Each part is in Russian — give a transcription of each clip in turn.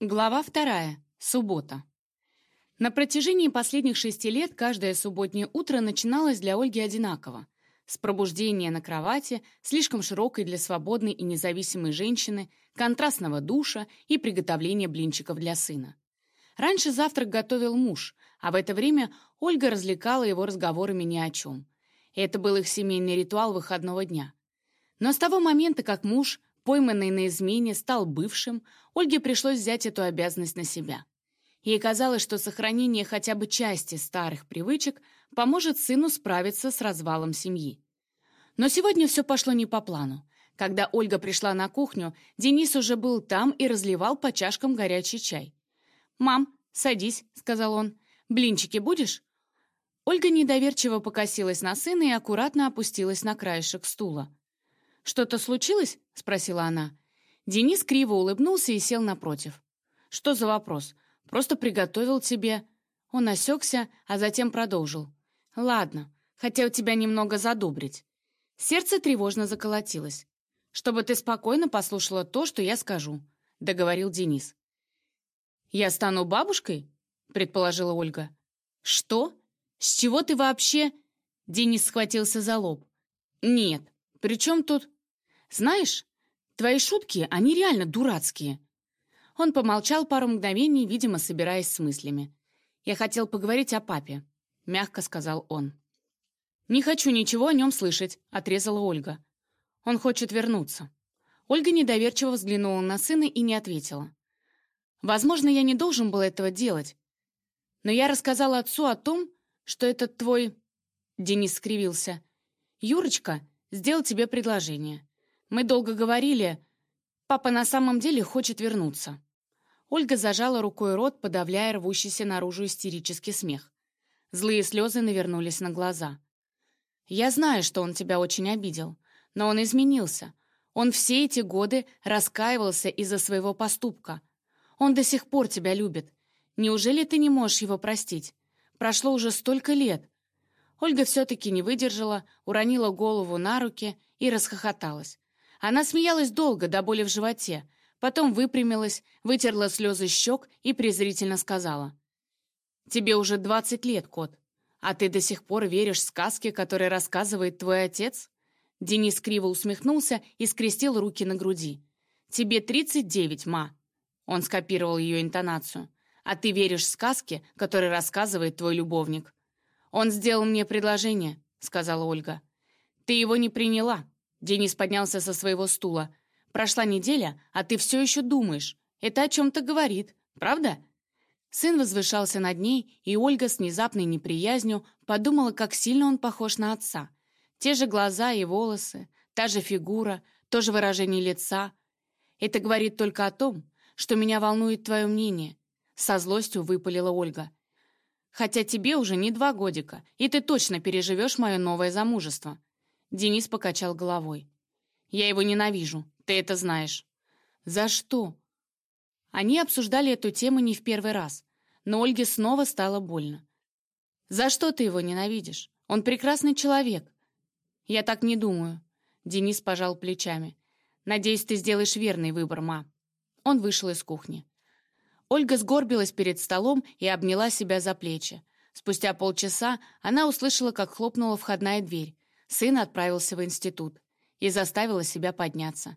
Глава вторая. Суббота. На протяжении последних шести лет каждое субботнее утро начиналось для Ольги одинаково. С пробуждения на кровати, слишком широкой для свободной и независимой женщины, контрастного душа и приготовления блинчиков для сына. Раньше завтрак готовил муж, а в это время Ольга развлекала его разговорами ни о чем. Это был их семейный ритуал выходного дня. Но с того момента, как муж пойманный на измене, стал бывшим, Ольге пришлось взять эту обязанность на себя. Ей казалось, что сохранение хотя бы части старых привычек поможет сыну справиться с развалом семьи. Но сегодня все пошло не по плану. Когда Ольга пришла на кухню, Денис уже был там и разливал по чашкам горячий чай. «Мам, садись», — сказал он. «Блинчики будешь?» Ольга недоверчиво покосилась на сына и аккуратно опустилась на краешек стула. «Что-то случилось?» — спросила она. Денис криво улыбнулся и сел напротив. «Что за вопрос? Просто приготовил тебе...» Он осекся, а затем продолжил. «Ладно, хотел тебя немного задобрить». Сердце тревожно заколотилось. «Чтобы ты спокойно послушала то, что я скажу», — договорил Денис. «Я стану бабушкой?» — предположила Ольга. «Что? С чего ты вообще...» Денис схватился за лоб. «Нет, при чем тут...» «Знаешь, твои шутки, они реально дурацкие». Он помолчал пару мгновений, видимо, собираясь с мыслями. «Я хотел поговорить о папе», — мягко сказал он. «Не хочу ничего о нем слышать», — отрезала Ольга. «Он хочет вернуться». Ольга недоверчиво взглянула на сына и не ответила. «Возможно, я не должен был этого делать. Но я рассказала отцу о том, что этот твой...» Денис скривился. «Юрочка сделал тебе предложение. Мы долго говорили. Папа на самом деле хочет вернуться». Ольга зажала рукой рот, подавляя рвущийся наружу истерический смех. Злые слезы навернулись на глаза. «Я знаю, что он тебя очень обидел, но он изменился. Он все эти годы раскаивался из-за своего поступка. Он до сих пор тебя любит. Неужели ты не можешь его простить? Прошло уже столько лет». Ольга все-таки не выдержала, уронила голову на руки и расхохоталась. Она смеялась долго, до боли в животе, потом выпрямилась, вытерла слезы щек и презрительно сказала. «Тебе уже двадцать лет, кот, а ты до сих пор веришь сказке, которые рассказывает твой отец?» Денис криво усмехнулся и скрестил руки на груди. «Тебе тридцать девять, ма!» Он скопировал ее интонацию. «А ты веришь сказке, которые рассказывает твой любовник?» «Он сделал мне предложение», — сказала Ольга. «Ты его не приняла», Денис поднялся со своего стула. «Прошла неделя, а ты все еще думаешь. Это о чем-то говорит, правда?» Сын возвышался над ней, и Ольга с внезапной неприязнью подумала, как сильно он похож на отца. Те же глаза и волосы, та же фигура, то же выражение лица. «Это говорит только о том, что меня волнует твое мнение», — со злостью выпалила Ольга. «Хотя тебе уже не два годика, и ты точно переживешь мое новое замужество. Денис покачал головой. «Я его ненавижу, ты это знаешь». «За что?» Они обсуждали эту тему не в первый раз, но Ольге снова стало больно. «За что ты его ненавидишь? Он прекрасный человек». «Я так не думаю», — Денис пожал плечами. «Надеюсь, ты сделаешь верный выбор, ма». Он вышел из кухни. Ольга сгорбилась перед столом и обняла себя за плечи. Спустя полчаса она услышала, как хлопнула входная дверь. Сын отправился в институт и заставила себя подняться.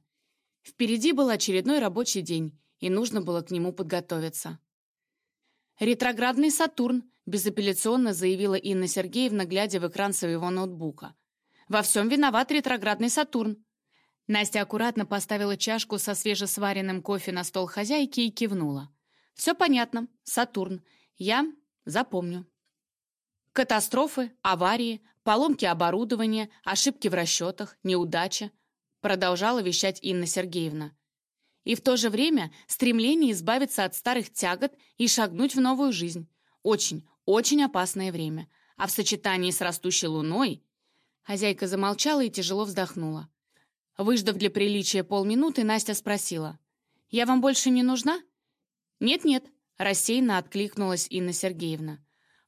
Впереди был очередной рабочий день, и нужно было к нему подготовиться. «Ретроградный Сатурн», — безапелляционно заявила Инна Сергеевна, глядя в экран своего ноутбука. «Во всем виноват ретроградный Сатурн». Настя аккуратно поставила чашку со свежесваренным кофе на стол хозяйки и кивнула. «Все понятно. Сатурн. Я запомню». Катастрофы, аварии, поломки оборудования, ошибки в расчетах, неудача, продолжала вещать Инна Сергеевна. И в то же время стремление избавиться от старых тягот и шагнуть в новую жизнь. Очень, очень опасное время. А в сочетании с растущей луной... Хозяйка замолчала и тяжело вздохнула. Выждав для приличия полминуты, Настя спросила. «Я вам больше не нужна?» «Нет-нет», — рассеянно откликнулась Инна Сергеевна.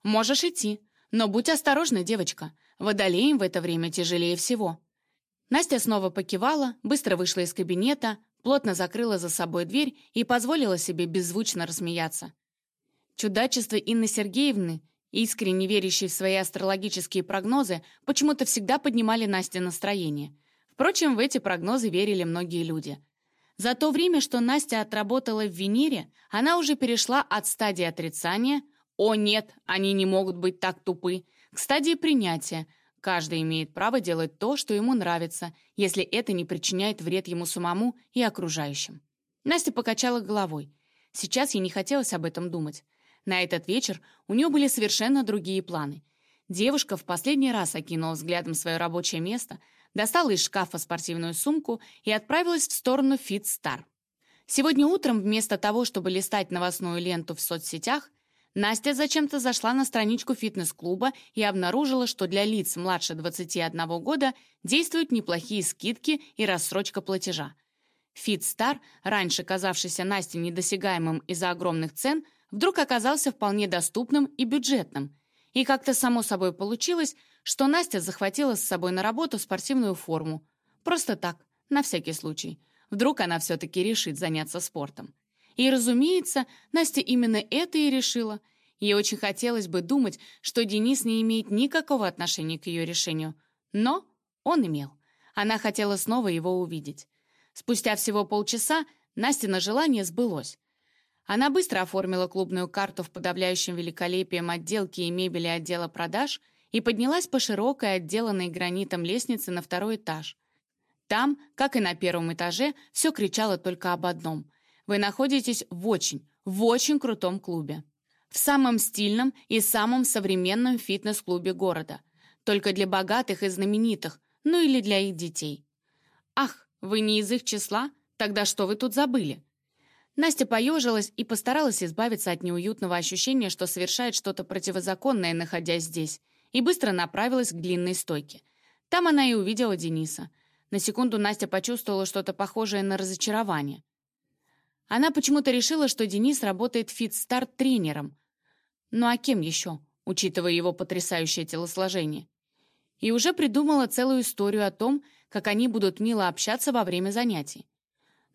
«Можешь идти. Но будь осторожна, девочка. Водолеем в это время тяжелее всего». Настя снова покивала, быстро вышла из кабинета, плотно закрыла за собой дверь и позволила себе беззвучно рассмеяться. Чудачество Инны Сергеевны, искренне верящей в свои астрологические прогнозы, почему-то всегда поднимали Насте настроение. Впрочем, в эти прогнозы верили многие люди. За то время, что Настя отработала в Венере, она уже перешла от стадии отрицания «О нет, они не могут быть так тупы» к стадии принятия Каждый имеет право делать то, что ему нравится, если это не причиняет вред ему самому и окружающим. Настя покачала головой. Сейчас ей не хотелось об этом думать. На этот вечер у нее были совершенно другие планы. Девушка в последний раз окинула взглядом свое рабочее место, достала из шкафа спортивную сумку и отправилась в сторону FitStar. Сегодня утром вместо того, чтобы листать новостную ленту в соцсетях, Настя зачем-то зашла на страничку фитнес-клуба и обнаружила, что для лиц младше 21 года действуют неплохие скидки и рассрочка платежа. FitStar, раньше казавшийся Насте недосягаемым из-за огромных цен, вдруг оказался вполне доступным и бюджетным. И как-то само собой получилось, что Настя захватила с собой на работу спортивную форму. Просто так, на всякий случай. Вдруг она все-таки решит заняться спортом. И, разумеется, Настя именно это и решила. Ей очень хотелось бы думать, что Денис не имеет никакого отношения к ее решению. Но он имел. Она хотела снова его увидеть. Спустя всего полчаса Настина желание сбылось. Она быстро оформила клубную карту в подавляющем великолепием отделки и мебели отдела продаж и поднялась по широкой, отделанной гранитом лестнице на второй этаж. Там, как и на первом этаже, все кричало только об одном. Вы находитесь в очень, в очень крутом клубе. В самом стильном и самом современном фитнес-клубе города. Только для богатых и знаменитых, ну или для их детей. Ах, вы не из их числа? Тогда что вы тут забыли? Настя поежилась и постаралась избавиться от неуютного ощущения, что совершает что-то противозаконное, находясь здесь, и быстро направилась к длинной стойке. Там она и увидела Дениса. На секунду Настя почувствовала что-то похожее на разочарование. Она почему-то решила, что Денис работает фит-старт-тренером. Ну а кем еще, учитывая его потрясающее телосложение? И уже придумала целую историю о том, как они будут мило общаться во время занятий.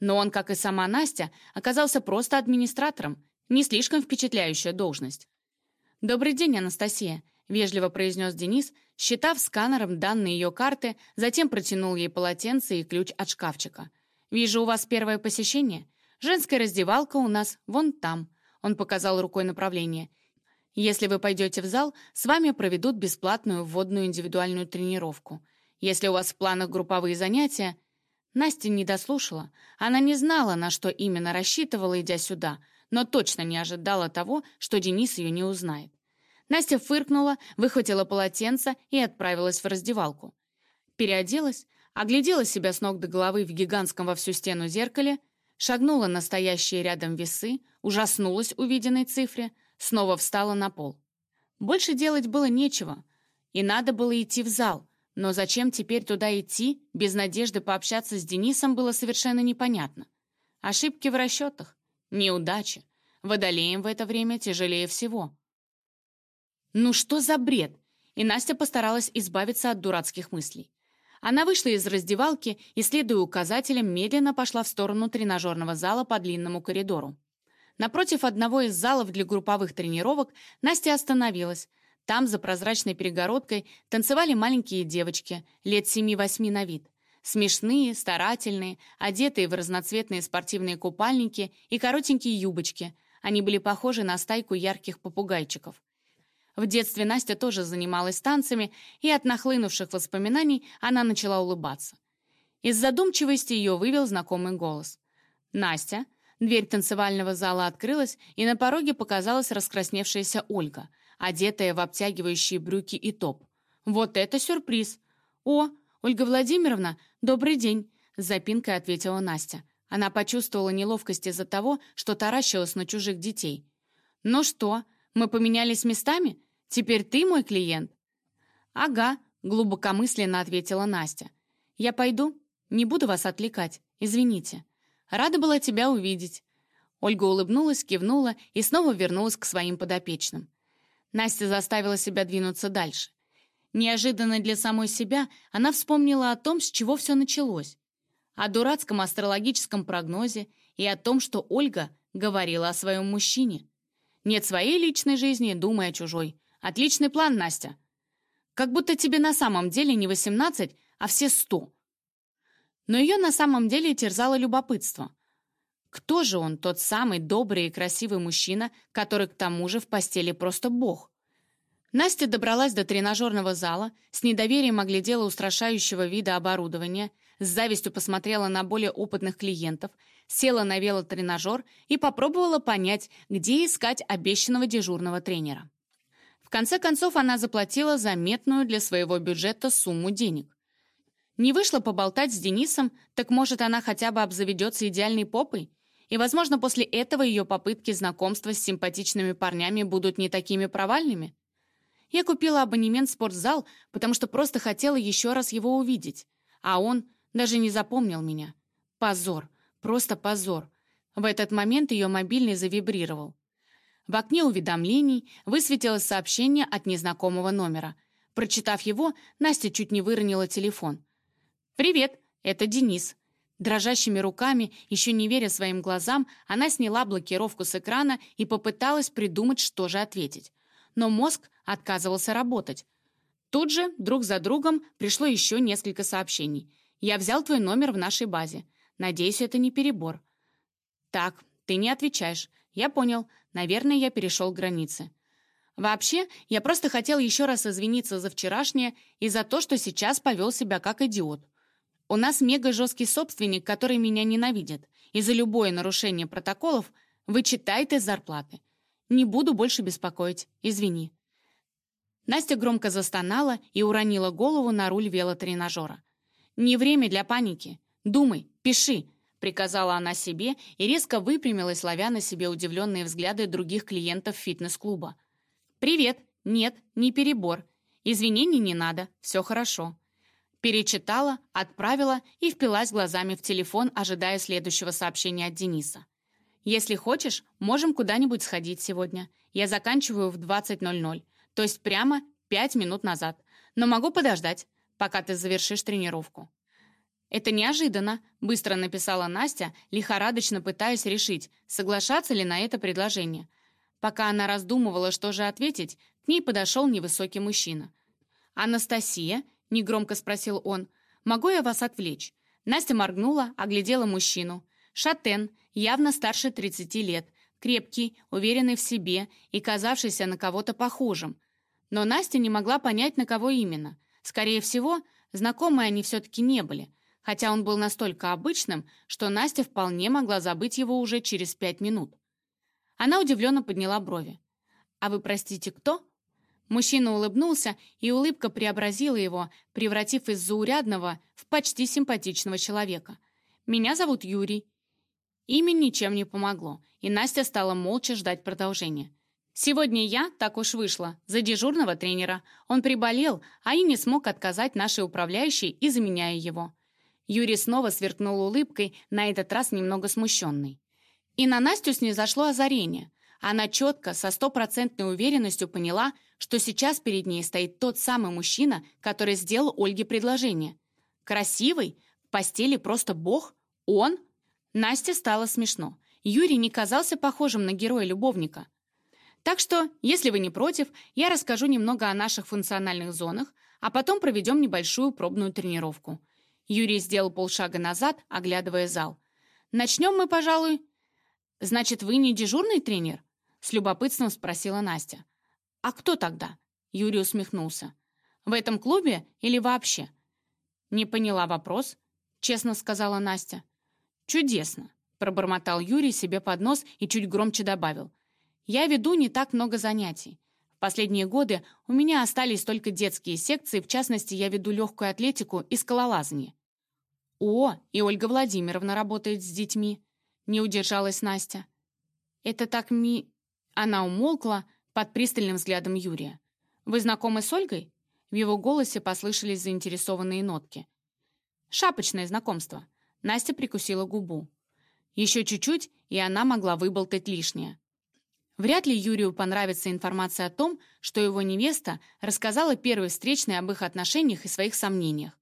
Но он, как и сама Настя, оказался просто администратором, не слишком впечатляющая должность. «Добрый день, Анастасия», — вежливо произнес Денис, считав сканером данные ее карты, затем протянул ей полотенце и ключ от шкафчика. «Вижу, у вас первое посещение. Женская раздевалка у нас вон там». Он показал рукой направление. «Если вы пойдете в зал, с вами проведут бесплатную вводную индивидуальную тренировку. Если у вас в планах групповые занятия...» Настя не дослушала. Она не знала, на что именно рассчитывала, идя сюда, но точно не ожидала того, что Денис ее не узнает. Настя фыркнула, выхватила полотенце и отправилась в раздевалку. Переоделась, оглядела себя с ног до головы в гигантском во всю стену зеркале шагнула на стоящие рядом весы, ужаснулась увиденной цифре, снова встала на пол. Больше делать было нечего, и надо было идти в зал, но зачем теперь туда идти, без надежды пообщаться с Денисом, было совершенно непонятно. Ошибки в расчетах, неудачи. Водолеем в это время тяжелее всего. Ну что за бред? И Настя постаралась избавиться от дурацких мыслей. Она вышла из раздевалки и, следуя указателям, медленно пошла в сторону тренажерного зала по длинному коридору. Напротив одного из залов для групповых тренировок Настя остановилась. Там, за прозрачной перегородкой, танцевали маленькие девочки, лет 7-8 на вид. Смешные, старательные, одетые в разноцветные спортивные купальники и коротенькие юбочки. Они были похожи на стайку ярких попугайчиков. В детстве Настя тоже занималась танцами, и от нахлынувших воспоминаний она начала улыбаться. Из задумчивости ее вывел знакомый голос. «Настя!» Дверь танцевального зала открылась, и на пороге показалась раскрасневшаяся Ольга, одетая в обтягивающие брюки и топ. «Вот это сюрприз!» «О, Ольга Владимировна, добрый день!» с запинкой ответила Настя. Она почувствовала неловкость из-за того, что таращилась на чужих детей. «Ну что, мы поменялись местами?» Теперь ты мой клиент?» «Ага», — глубокомысленно ответила Настя. «Я пойду. Не буду вас отвлекать. Извините. Рада была тебя увидеть». Ольга улыбнулась, кивнула и снова вернулась к своим подопечным. Настя заставила себя двинуться дальше. Неожиданно для самой себя она вспомнила о том, с чего все началось. о дурацком астрологическом прогнозе и о том, что Ольга говорила о своем мужчине. Нет своей личной жизни, думай о чужой. Отличный план, Настя. Как будто тебе на самом деле не 18, а все 100. Но ее на самом деле терзало любопытство. Кто же он, тот самый добрый и красивый мужчина, который к тому же в постели просто бог? Настя добралась до тренажерного зала, с недоверием оглядела устрашающего вида оборудования, с завистью посмотрела на более опытных клиентов, села на велотренажер и попробовала понять, где искать обещанного дежурного тренера. В конце концов, она заплатила заметную для своего бюджета сумму денег. Не вышло поболтать с Денисом, так может, она хотя бы обзаведется идеальной попой? И, возможно, после этого ее попытки знакомства с симпатичными парнями будут не такими провальными? Я купила абонемент в спортзал, потому что просто хотела еще раз его увидеть. А он даже не запомнил меня. Позор. Просто позор. В этот момент ее мобильный завибрировал. В окне уведомлений высветилось сообщение от незнакомого номера. Прочитав его, Настя чуть не выронила телефон. «Привет, это Денис». Дрожащими руками, еще не веря своим глазам, она сняла блокировку с экрана и попыталась придумать, что же ответить. Но мозг отказывался работать. Тут же, друг за другом, пришло еще несколько сообщений. «Я взял твой номер в нашей базе. Надеюсь, это не перебор». «Так, ты не отвечаешь. Я понял. Наверное, я перешел границы». Вообще, я просто хотел еще раз извиниться за вчерашнее и за то, что сейчас повел себя как идиот. У нас мега жесткий собственник, который меня ненавидит, и за любое нарушение протоколов вычитает из зарплаты. Не буду больше беспокоить, извини». Настя громко застонала и уронила голову на руль велотренажера. «Не время для паники. Думай, пиши», — приказала она себе и резко выпрямилась, ловя на себе удивленные взгляды других клиентов фитнес-клуба. «Привет. Нет, не перебор. Извинений не надо. Все хорошо. Перечитала, отправила и впилась глазами в телефон, ожидая следующего сообщения от Дениса. «Если хочешь, можем куда-нибудь сходить сегодня. Я заканчиваю в 20.00, то есть прямо 5 минут назад. Но могу подождать, пока ты завершишь тренировку». «Это неожиданно», — быстро написала Настя, лихорадочно пытаясь решить, соглашаться ли на это предложение. Пока она раздумывала, что же ответить, к ней подошел невысокий мужчина. «Анастасия?» — негромко спросил он. «Могу я вас отвлечь?» Настя моргнула, оглядела мужчину. Шатен, явно старше 30 лет, крепкий, уверенный в себе и казавшийся на кого-то похожим. Но Настя не могла понять, на кого именно. Скорее всего, знакомые они все-таки не были, хотя он был настолько обычным, что Настя вполне могла забыть его уже через пять минут. Она удивленно подняла брови. «А вы, простите, кто?» Мужчина улыбнулся, и улыбка преобразила его, превратив из заурядного в почти симпатичного человека. «Меня зовут Юрий». Имя ничем не помогло, и Настя стала молча ждать продолжения. «Сегодня я, так уж вышло, за дежурного тренера. Он приболел, а и не смог отказать нашей управляющей и заменяя его». Юрий снова сверкнул улыбкой, на этот раз немного смущенный. И на Настю снизошло озарение. Она четко, со стопроцентной уверенностью поняла, что сейчас перед ней стоит тот самый мужчина, который сделал Ольге предложение. Красивый, в постели просто бог, он? Насте стало смешно. Юрий не казался похожим на героя-любовника. Так что, если вы не против, я расскажу немного о наших функциональных зонах, а потом проведем небольшую пробную тренировку. Юрий сделал полшага назад, оглядывая зал. Начнем мы, пожалуй... Значит, вы не дежурный тренер? С любопытством спросила Настя. «А кто тогда?» Юрий усмехнулся. «В этом клубе или вообще?» «Не поняла вопрос», — честно сказала Настя. «Чудесно», — пробормотал Юрий себе под нос и чуть громче добавил. «Я веду не так много занятий. В последние годы у меня остались только детские секции, в частности, я веду легкую атлетику и скалолазание». «О, и Ольга Владимировна работает с детьми», — не удержалась Настя. «Это так ми...» Она умолкла, под пристальным взглядом Юрия. «Вы знакомы с Ольгой?» В его голосе послышались заинтересованные нотки. «Шапочное знакомство». Настя прикусила губу. Еще чуть-чуть, и она могла выболтать лишнее. Вряд ли Юрию понравится информация о том, что его невеста рассказала первой встречной об их отношениях и своих сомнениях.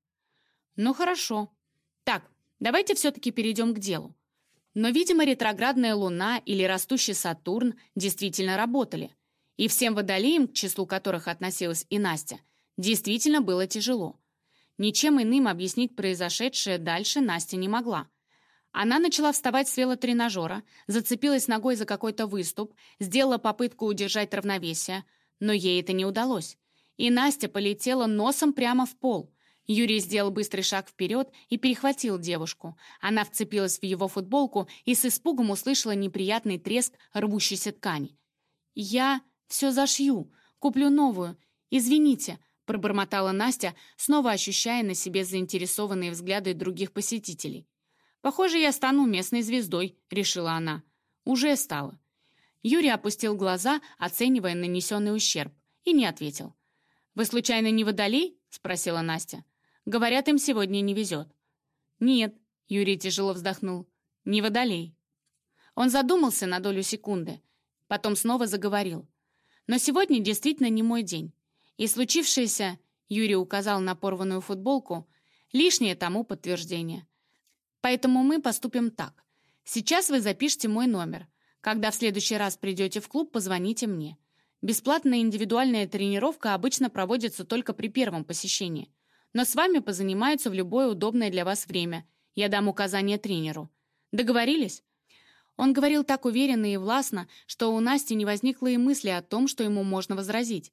«Ну хорошо. Давайте все-таки перейдем к делу. Но, видимо, ретроградная Луна или растущий Сатурн действительно работали. И всем водолеям, к числу которых относилась и Настя, действительно было тяжело. Ничем иным объяснить произошедшее дальше Настя не могла. Она начала вставать с велотренажера, зацепилась ногой за какой-то выступ, сделала попытку удержать равновесие, но ей это не удалось. И Настя полетела носом прямо в пол. Юрий сделал быстрый шаг вперед и перехватил девушку. Она вцепилась в его футболку и с испугом услышала неприятный треск рвущейся ткани. «Я все зашью, куплю новую. Извините», — пробормотала Настя, снова ощущая на себе заинтересованные взгляды других посетителей. «Похоже, я стану местной звездой», — решила она. «Уже стала». Юрий опустил глаза, оценивая нанесенный ущерб, и не ответил. «Вы случайно не водолей?» — спросила Настя. Говорят, им сегодня не везет». «Нет», — Юрий тяжело вздохнул, — «не водолей». Он задумался на долю секунды, потом снова заговорил. «Но сегодня действительно не мой день. И случившееся, — Юрий указал на порванную футболку, — лишнее тому подтверждение. Поэтому мы поступим так. Сейчас вы запишите мой номер. Когда в следующий раз придете в клуб, позвоните мне. Бесплатная индивидуальная тренировка обычно проводится только при первом посещении но с вами позанимаются в любое удобное для вас время. Я дам указание тренеру. Договорились?» Он говорил так уверенно и властно, что у Насти не возникло и мысли о том, что ему можно возразить.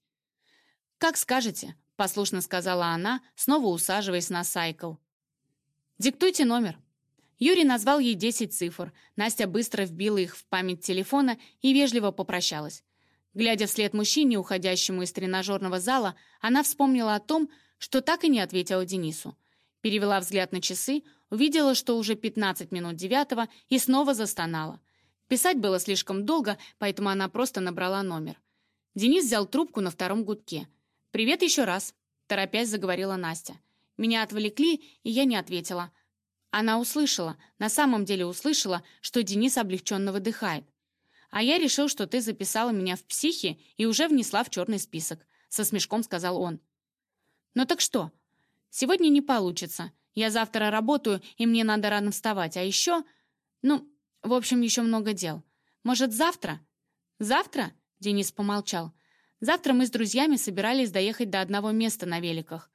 «Как скажете», — послушно сказала она, снова усаживаясь на сайкл. «Диктуйте номер». Юрий назвал ей 10 цифр. Настя быстро вбила их в память телефона и вежливо попрощалась. Глядя вслед мужчине, уходящему из тренажерного зала, она вспомнила о том, что так и не ответила Денису. Перевела взгляд на часы, увидела, что уже 15 минут девятого, и снова застонала. Писать было слишком долго, поэтому она просто набрала номер. Денис взял трубку на втором гудке. «Привет еще раз», — торопясь заговорила Настя. Меня отвлекли, и я не ответила. Она услышала, на самом деле услышала, что Денис облегченно выдыхает. «А я решил, что ты записала меня в психи и уже внесла в черный список», — со смешком сказал он. «Ну так что? Сегодня не получится. Я завтра работаю, и мне надо рано вставать. А еще... Ну, в общем, еще много дел. Может, завтра?» «Завтра?» — Денис помолчал. «Завтра мы с друзьями собирались доехать до одного места на великах».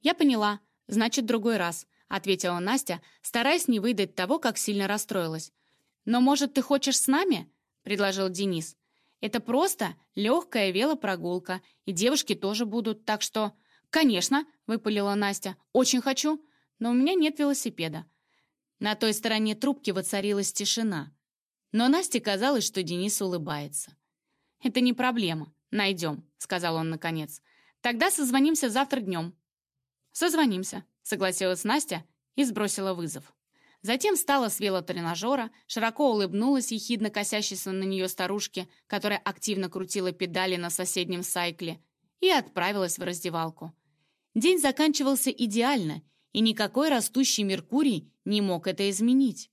«Я поняла. Значит, другой раз», — ответила Настя, стараясь не выдать того, как сильно расстроилась. «Но, может, ты хочешь с нами?» — предложил Денис. «Это просто легкая велопрогулка, и девушки тоже будут, так что...» «Конечно», — выпалила Настя, — «очень хочу, но у меня нет велосипеда». На той стороне трубки воцарилась тишина. Но Насте казалось, что Денис улыбается. «Это не проблема. Найдем», — сказал он наконец. «Тогда созвонимся завтра днем». «Созвонимся», — согласилась Настя и сбросила вызов. Затем встала с велотренажера, широко улыбнулась ехидно косящейся на нее старушке, которая активно крутила педали на соседнем сайкле, и отправилась в раздевалку. День заканчивался идеально, и никакой растущий Меркурий не мог это изменить.